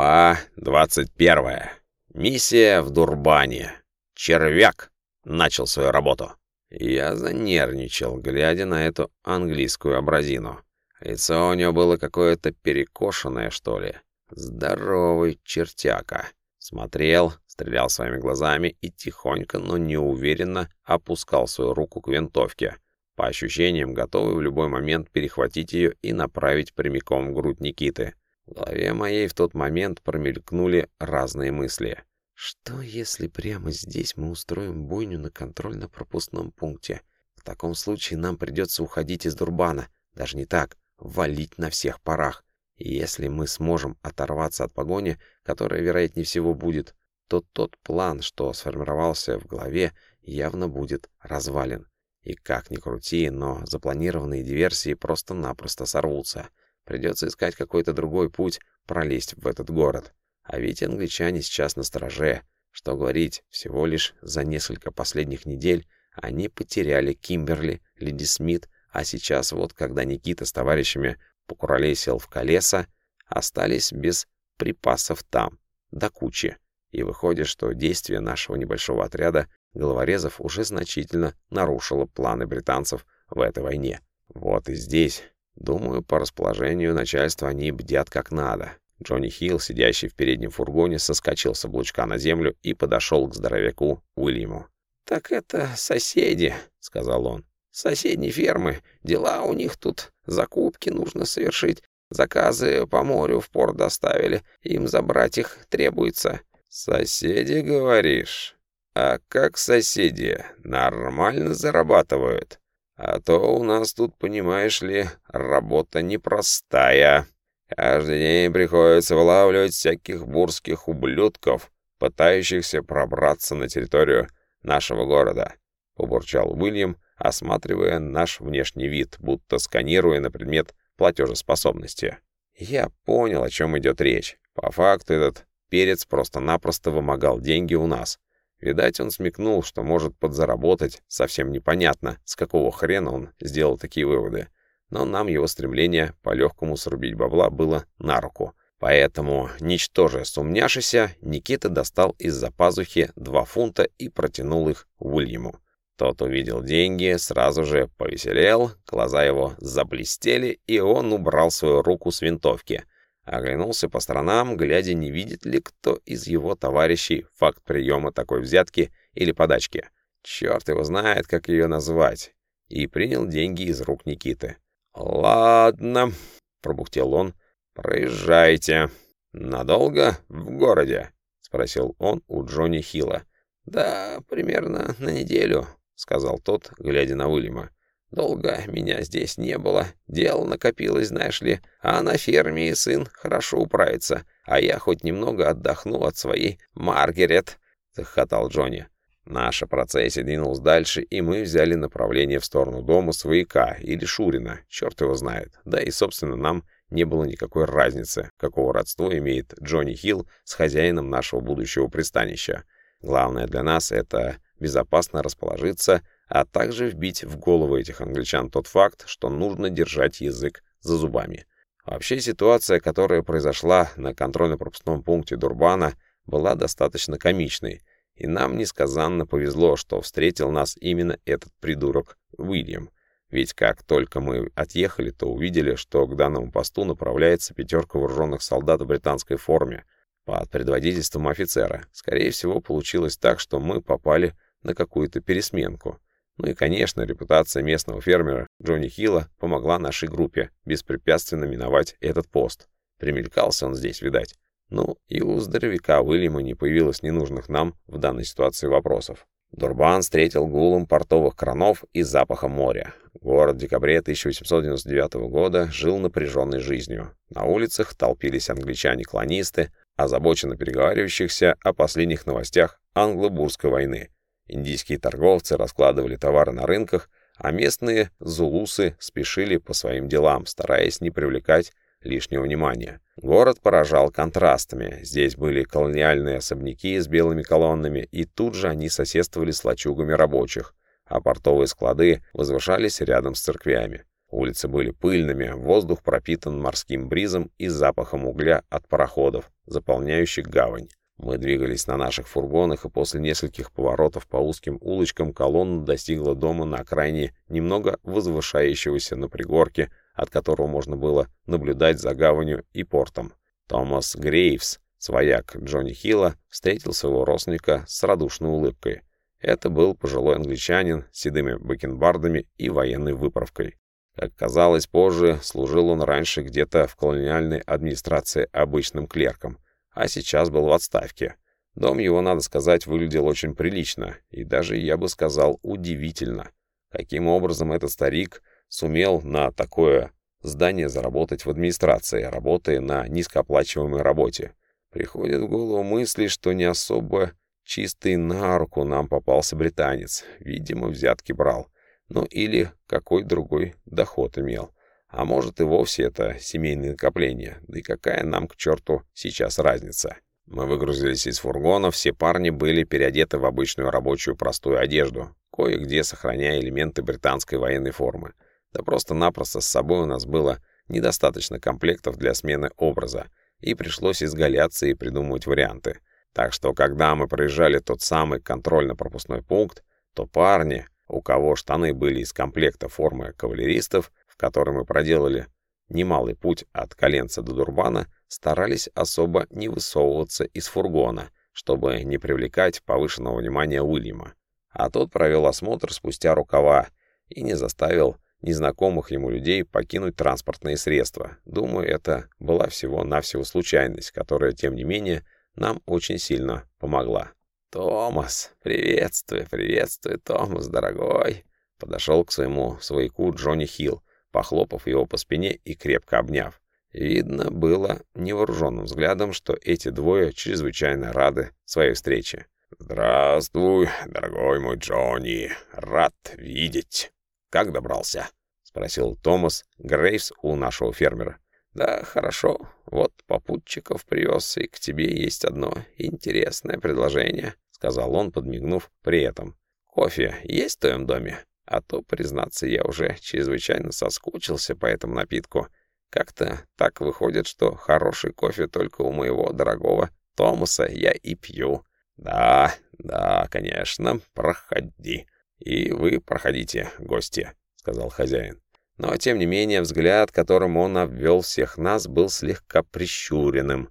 Глава 21. Миссия в Дурбане. Червяк начал свою работу. Я занервничал, глядя на эту английскую образину. Лицо у него было какое-то перекошенное, что ли. Здоровый чертяка. Смотрел, стрелял своими глазами и тихонько, но неуверенно опускал свою руку к винтовке. По ощущениям, готовый в любой момент перехватить ее и направить прямиком в грудь Никиты. В голове моей в тот момент промелькнули разные мысли. Что, если прямо здесь мы устроим бойню на контрольно-пропускном пункте? В таком случае нам придется уходить из Дурбана. Даже не так, валить на всех парах. И если мы сможем оторваться от погони, которая, вероятнее всего, будет, то тот план, что сформировался в голове, явно будет развален. И как ни крути, но запланированные диверсии просто-напросто сорвутся. Придется искать какой-то другой путь пролезть в этот город. А ведь англичане сейчас на стороже. Что говорить, всего лишь за несколько последних недель они потеряли Кимберли, Леди Смит, а сейчас вот, когда Никита с товарищами покуролесил в колеса, остались без припасов там, до кучи. И выходит, что действие нашего небольшого отряда головорезов уже значительно нарушило планы британцев в этой войне. Вот и здесь, думаю, по расположению начальства они бдят как надо. Джонни Хилл, сидящий в переднем фургоне, соскочил с облучка на землю и подошел к здоровяку Уильяму. «Так это соседи», — сказал он. «Соседние фермы. Дела у них тут. Закупки нужно совершить. Заказы по морю в порт доставили. Им забрать их требуется». «Соседи, говоришь? А как соседи? Нормально зарабатывают? А то у нас тут, понимаешь ли, работа непростая». Каждый день приходится вылавливать всяких бурских ублюдков, пытающихся пробраться на территорию нашего города», — побурчал Уильям, осматривая наш внешний вид, будто сканируя на предмет платежеспособности. Я понял, о чем идет речь. По факту этот перец просто-напросто вымогал деньги у нас. Видать, он смекнул, что может подзаработать, совсем непонятно, с какого хрена он сделал такие выводы но нам его стремление по-легкому срубить бабла было на руку. Поэтому, ничтоже сумняшися, Никита достал из-за пазухи два фунта и протянул их Уильяму. Тот увидел деньги, сразу же повеселел, глаза его заблестели, и он убрал свою руку с винтовки. Оглянулся по сторонам, глядя, не видит ли кто из его товарищей факт приема такой взятки или подачки. Черт его знает, как ее назвать. И принял деньги из рук Никиты. «Ладно», — пробухтел он, — «проезжайте». «Надолго в городе?» — спросил он у Джонни Хилла. «Да, примерно на неделю», — сказал тот, глядя на Уильяма. «Долго меня здесь не было. Дело накопилось, знаешь ли, а на ферме и сын хорошо управится, а я хоть немного отдохну от своей Маргарет», — захохотал Джонни. Наша процессия двинулась дальше, и мы взяли направление в сторону дома свояка или Шурина, черт его знает. Да и, собственно, нам не было никакой разницы, какого родства имеет Джонни Хилл с хозяином нашего будущего пристанища. Главное для нас — это безопасно расположиться, а также вбить в голову этих англичан тот факт, что нужно держать язык за зубами. Вообще ситуация, которая произошла на контрольно-пропускном пункте Дурбана, была достаточно комичной — и нам несказанно повезло, что встретил нас именно этот придурок Уильям. Ведь как только мы отъехали, то увидели, что к данному посту направляется пятерка вооруженных солдат в британской форме под предводительством офицера. Скорее всего, получилось так, что мы попали на какую-то пересменку. Ну и, конечно, репутация местного фермера Джонни Хилла помогла нашей группе беспрепятственно миновать этот пост. Примелькался он здесь, видать. Ну, и у здоровяка Уильяма не появилось ненужных нам в данной ситуации вопросов. Дурбан встретил гулом портовых кранов и запахом моря. Город в декабре 1899 года жил напряженной жизнью. На улицах толпились англичане-клонисты, озабоченно переговаривающихся о последних новостях англо-бурской войны. Индийские торговцы раскладывали товары на рынках, а местные зулусы спешили по своим делам, стараясь не привлекать лишнего внимания. Город поражал контрастами. Здесь были колониальные особняки с белыми колоннами, и тут же они соседствовали с лачугами рабочих, а портовые склады возвышались рядом с церквями. Улицы были пыльными, воздух пропитан морским бризом и запахом угля от пароходов, заполняющих гавань. Мы двигались на наших фургонах, и после нескольких поворотов по узким улочкам колонна достигла дома на окраине немного возвышающегося на пригорке, от которого можно было наблюдать за гаванью и портом. Томас Грейвс, свояк Джонни Хилла, встретил своего родственника с радушной улыбкой. Это был пожилой англичанин с седыми бакенбардами и военной выправкой. Как казалось позже, служил он раньше где-то в колониальной администрации обычным клерком — а сейчас был в отставке. Дом его, надо сказать, выглядел очень прилично, и даже, я бы сказал, удивительно. Каким образом этот старик сумел на такое здание заработать в администрации, работая на низкооплачиваемой работе? Приходит в голову мысли, что не особо чистый на руку нам попался британец. Видимо, взятки брал. Ну или какой другой доход имел. А может и вовсе это семейные накопления. Да и какая нам к черту сейчас разница? Мы выгрузились из фургона, все парни были переодеты в обычную рабочую простую одежду, кое-где сохраняя элементы британской военной формы. Да просто-напросто с собой у нас было недостаточно комплектов для смены образа, и пришлось изгаляться и придумывать варианты. Так что, когда мы проезжали тот самый контрольно-пропускной пункт, то парни, у кого штаны были из комплекта формы кавалеристов, который мы проделали немалый путь от Коленца до Дурбана, старались особо не высовываться из фургона, чтобы не привлекать повышенного внимания Уильяма. А тот провел осмотр спустя рукава и не заставил незнакомых ему людей покинуть транспортные средства. Думаю, это была всего-навсего случайность, которая, тем не менее, нам очень сильно помогла. «Томас, приветствую, приветствую, Томас, дорогой!» Подошел к своему свояку Джонни Хилл, похлопав его по спине и крепко обняв. Видно было невооруженным взглядом, что эти двое чрезвычайно рады своей встрече. «Здравствуй, дорогой мой Джонни, рад видеть. Как добрался?» — спросил Томас Грейвс у нашего фермера. «Да, хорошо. Вот попутчиков привез, и к тебе есть одно интересное предложение», — сказал он, подмигнув при этом. «Кофе есть в твоем доме?» А то, признаться, я уже чрезвычайно соскучился по этому напитку. Как-то так выходит, что хороший кофе только у моего дорогого Томаса я и пью. Да, да, конечно, проходи. И вы проходите, гости, сказал хозяин. Но, тем не менее, взгляд, которым он обвел всех нас, был слегка прищуренным.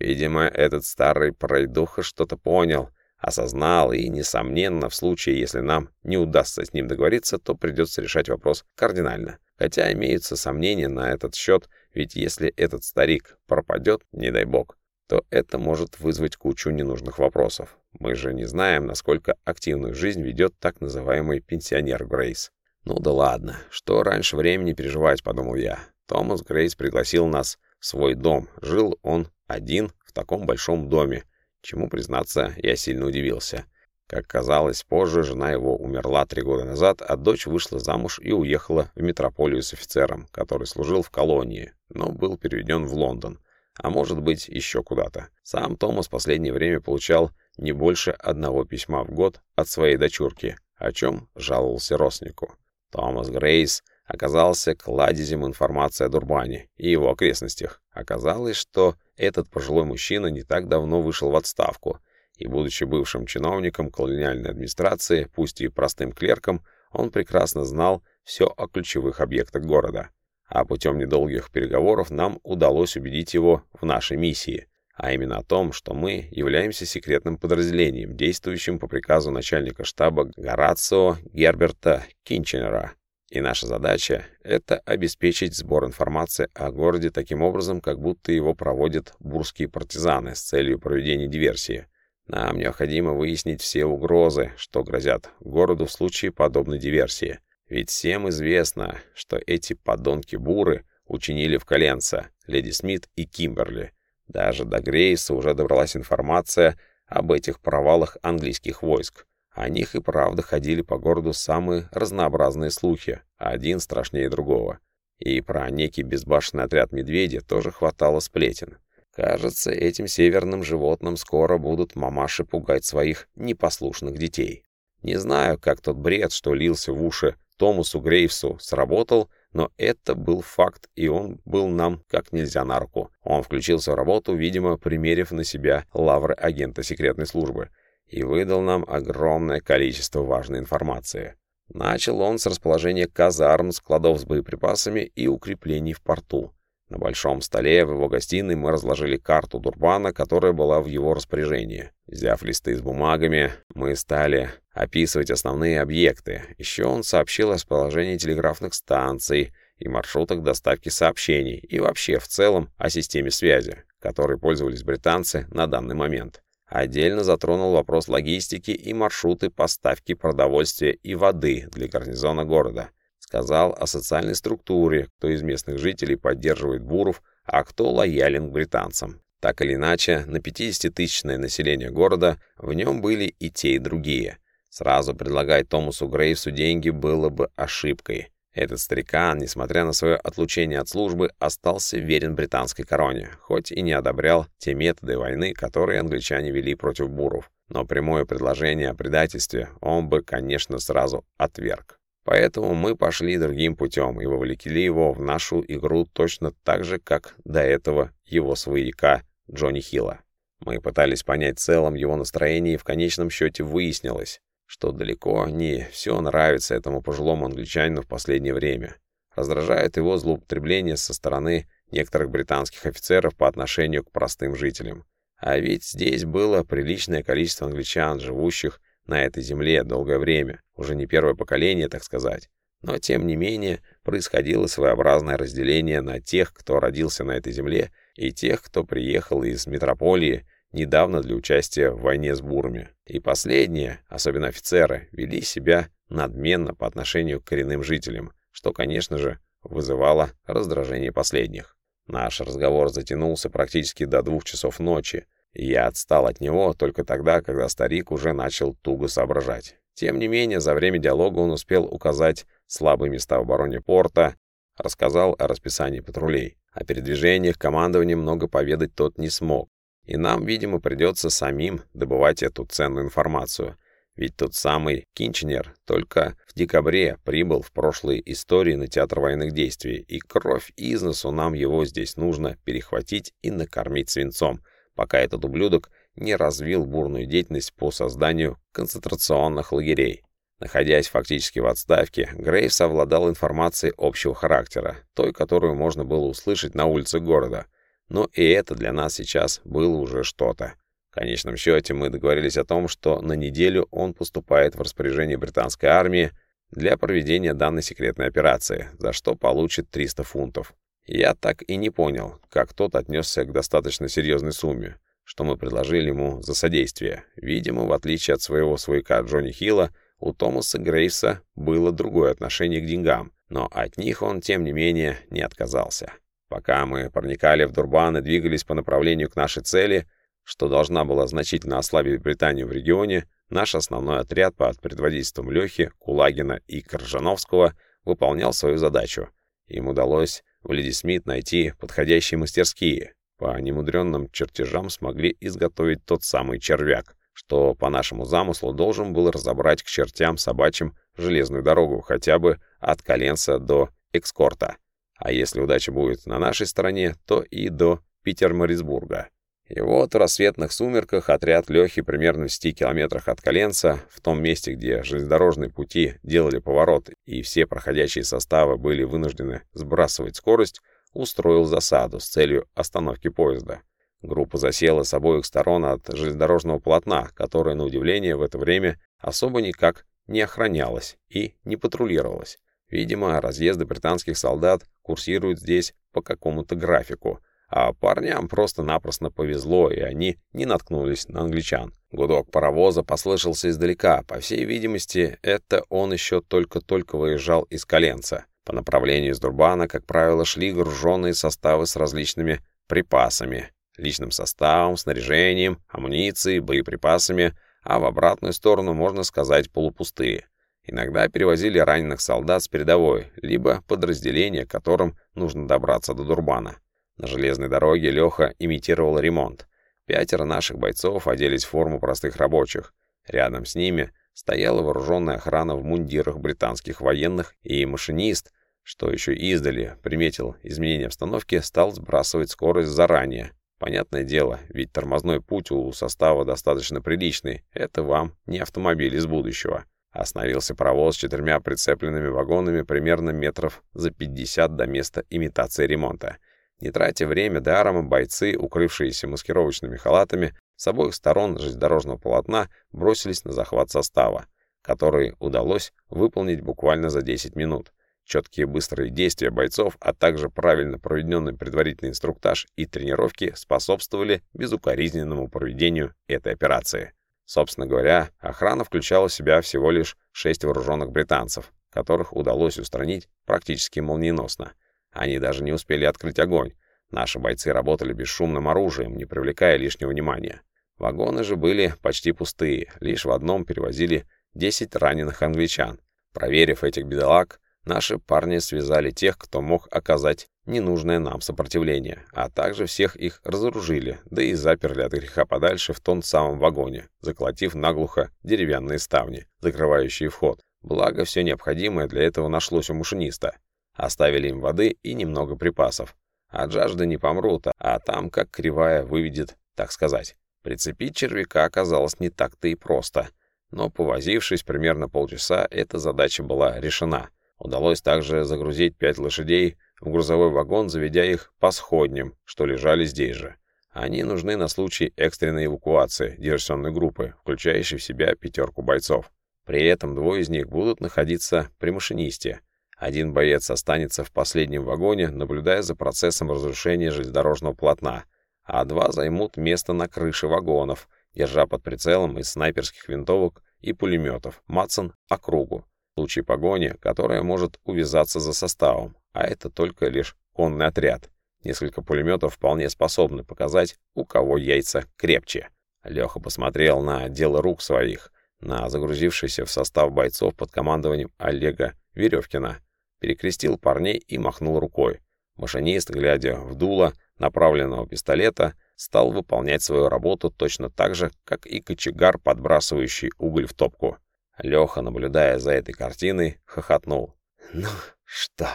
Видимо, этот старый пройдуха что-то понял — осознал, и, несомненно, в случае, если нам не удастся с ним договориться, то придется решать вопрос кардинально. Хотя имеются сомнения на этот счет, ведь если этот старик пропадет, не дай бог, то это может вызвать кучу ненужных вопросов. Мы же не знаем, насколько активную жизнь ведет так называемый пенсионер Грейс. Ну да ладно, что раньше времени переживать, подумал я. Томас Грейс пригласил нас в свой дом. Жил он один в таком большом доме, чему, признаться, я сильно удивился. Как казалось, позже жена его умерла три года назад, а дочь вышла замуж и уехала в метрополию с офицером, который служил в колонии, но был переведен в Лондон, а может быть еще куда-то. Сам Томас в последнее время получал не больше одного письма в год от своей дочурки, о чем жаловался родственнику. Томас Грейс оказался кладезем информации о Дурбане и его окрестностях. Оказалось, что этот пожилой мужчина не так давно вышел в отставку, и, будучи бывшим чиновником колониальной администрации, пусть и простым клерком, он прекрасно знал все о ключевых объектах города. А путем недолгих переговоров нам удалось убедить его в нашей миссии, а именно о том, что мы являемся секретным подразделением, действующим по приказу начальника штаба Горацио Герберта Кинченера, и наша задача — это обеспечить сбор информации о городе таким образом, как будто его проводят бурские партизаны с целью проведения диверсии. Нам необходимо выяснить все угрозы, что грозят городу в случае подобной диверсии. Ведь всем известно, что эти подонки-буры учинили в коленца леди Смит и Кимберли. Даже до Грейса уже добралась информация об этих провалах английских войск. О них и правда ходили по городу самые разнообразные слухи, один страшнее другого. И про некий безбашенный отряд медведя тоже хватало сплетен. Кажется, этим северным животным скоро будут мамаши пугать своих непослушных детей. Не знаю, как тот бред, что лился в уши Томасу Грейвсу, сработал, но это был факт, и он был нам как нельзя на руку. Он включился в работу, видимо, примерив на себя лавры агента секретной службы, и выдал нам огромное количество важной информации. Начал он с расположения казарм, складов с боеприпасами и укреплений в порту. На большом столе в его гостиной мы разложили карту Дурбана, которая была в его распоряжении. Взяв листы с бумагами, мы стали описывать основные объекты. Еще он сообщил о расположении телеграфных станций и маршрутах доставки сообщений, и вообще в целом о системе связи, которой пользовались британцы на данный момент. Отдельно затронул вопрос логистики и маршруты поставки продовольствия и воды для гарнизона города. Сказал о социальной структуре, кто из местных жителей поддерживает буров, а кто лоялен к британцам. Так или иначе, на 50-тысячное население города в нем были и те, и другие. Сразу предлагать Томасу Грейвсу деньги было бы ошибкой. Этот старикан, несмотря на свое отлучение от службы, остался верен британской короне, хоть и не одобрял те методы войны, которые англичане вели против буров. Но прямое предложение о предательстве он бы, конечно, сразу отверг. Поэтому мы пошли другим путем и вовлекли его в нашу игру точно так же, как до этого его свояка Джонни Хилла. Мы пытались понять целом его настроение, и в конечном счете выяснилось, что далеко не все нравится этому пожилому англичанину в последнее время. Раздражает его злоупотребление со стороны некоторых британских офицеров по отношению к простым жителям. А ведь здесь было приличное количество англичан, живущих на этой земле долгое время, уже не первое поколение, так сказать. Но, тем не менее, происходило своеобразное разделение на тех, кто родился на этой земле, и тех, кто приехал из метрополии недавно для участия в войне с бурами. И последние, особенно офицеры, вели себя надменно по отношению к коренным жителям, что, конечно же, вызывало раздражение последних. Наш разговор затянулся практически до двух часов ночи, я отстал от него только тогда, когда старик уже начал туго соображать. Тем не менее, за время диалога он успел указать слабые места в обороне порта, рассказал о расписании патрулей. О передвижениях командования много поведать тот не смог. И нам, видимо, придется самим добывать эту ценную информацию. Ведь тот самый Кинченер только в декабре прибыл в прошлой истории на театр военных действий, и кровь из носу нам его здесь нужно перехватить и накормить свинцом, пока этот ублюдок не развил бурную деятельность по созданию концентрационных лагерей. Находясь фактически в отставке, Грейвс овладал информацией общего характера, той, которую можно было услышать на улице города. Но и это для нас сейчас было уже что-то. В конечном счете мы договорились о том, что на неделю он поступает в распоряжение британской армии для проведения данной секретной операции, за что получит 300 фунтов. Я так и не понял, как тот отнесся к достаточно серьезной сумме, что мы предложили ему за содействие. Видимо, в отличие от своего свояка Джонни Хилла, у Томаса Грейвса было другое отношение к деньгам, но от них он, тем не менее, не отказался. Пока мы проникали в Дурбан и двигались по направлению к нашей цели, что должна была значительно ослабить Британию в регионе, наш основной отряд под предводительством Лехи, Кулагина и Коржановского выполнял свою задачу. Им удалось в Леди Смит найти подходящие мастерские. По немудренным чертежам смогли изготовить тот самый червяк, что по нашему замыслу должен был разобрать к чертям собачьим железную дорогу хотя бы от Коленца до Экскорта. А если удача будет на нашей стороне, то и до Питермарисбурга. И вот в рассветных сумерках отряд Лехи примерно в 10 километрах от Коленца, в том месте, где железнодорожные пути делали поворот и все проходящие составы были вынуждены сбрасывать скорость, устроил засаду с целью остановки поезда. Группа засела с обоих сторон от железнодорожного полотна, которое, на удивление, в это время особо никак не охранялось и не патрулировалось. Видимо, разъезды британских солдат курсируют здесь по какому-то графику — а парням просто-напросто повезло, и они не наткнулись на англичан. Гудок паровоза послышался издалека. По всей видимости, это он еще только-только выезжал из Коленца. По направлению из Дурбана, как правило, шли груженные составы с различными припасами, личным составом, снаряжением, амуницией, боеприпасами, а в обратную сторону, можно сказать, полупустые. Иногда перевозили раненых солдат с передовой, либо подразделения, которым нужно добраться до Дурбана. На железной дороге Леха имитировал ремонт. Пятеро наших бойцов оделись в форму простых рабочих. Рядом с ними стояла вооруженная охрана в мундирах британских военных и машинист, что еще издали приметил изменение обстановки, стал сбрасывать скорость заранее. Понятное дело, ведь тормозной путь у состава достаточно приличный. Это вам не автомобиль из будущего. Остановился паровоз с четырьмя прицепленными вагонами примерно метров за 50 до места имитации ремонта. Не тратя время даром, бойцы, укрывшиеся маскировочными халатами, с обоих сторон железнодорожного полотна бросились на захват состава, который удалось выполнить буквально за 10 минут. Четкие быстрые действия бойцов, а также правильно проведенный предварительный инструктаж и тренировки способствовали безукоризненному проведению этой операции. Собственно говоря, охрана включала в себя всего лишь шесть вооруженных британцев, которых удалось устранить практически молниеносно. Они даже не успели открыть огонь. Наши бойцы работали бесшумным оружием, не привлекая лишнего внимания. Вагоны же были почти пустые, лишь в одном перевозили 10 раненых англичан. Проверив этих бедолаг, наши парни связали тех, кто мог оказать ненужное нам сопротивление, а также всех их разоружили, да и заперли от греха подальше в том самом вагоне, заколотив наглухо деревянные ставни, закрывающие вход. Благо, все необходимое для этого нашлось у машиниста. Оставили им воды и немного припасов. От жажды не помрут, а там как кривая выведет, так сказать. Прицепить червяка оказалось не так-то и просто. Но, повозившись примерно полчаса, эта задача была решена. Удалось также загрузить пять лошадей в грузовой вагон, заведя их по сходням, что лежали здесь же. Они нужны на случай экстренной эвакуации диверсионной группы, включающей в себя пятерку бойцов. При этом двое из них будут находиться при машинисте. Один боец останется в последнем вагоне, наблюдая за процессом разрушения железнодорожного полотна, а два займут место на крыше вагонов, держа под прицелом из снайперских винтовок и пулеметов Матсон округу, в случае погони, которая может увязаться за составом а это только лишь конный отряд. Несколько пулеметов вполне способны показать, у кого яйца крепче. Леха посмотрел на дело рук своих, на загрузившийся в состав бойцов под командованием Олега Веревкина, перекрестил парней и махнул рукой. Машинист, глядя в дуло направленного пистолета, стал выполнять свою работу точно так же, как и кочегар, подбрасывающий уголь в топку. Леха, наблюдая за этой картиной, хохотнул. «Ну что,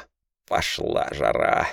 Пошла жара.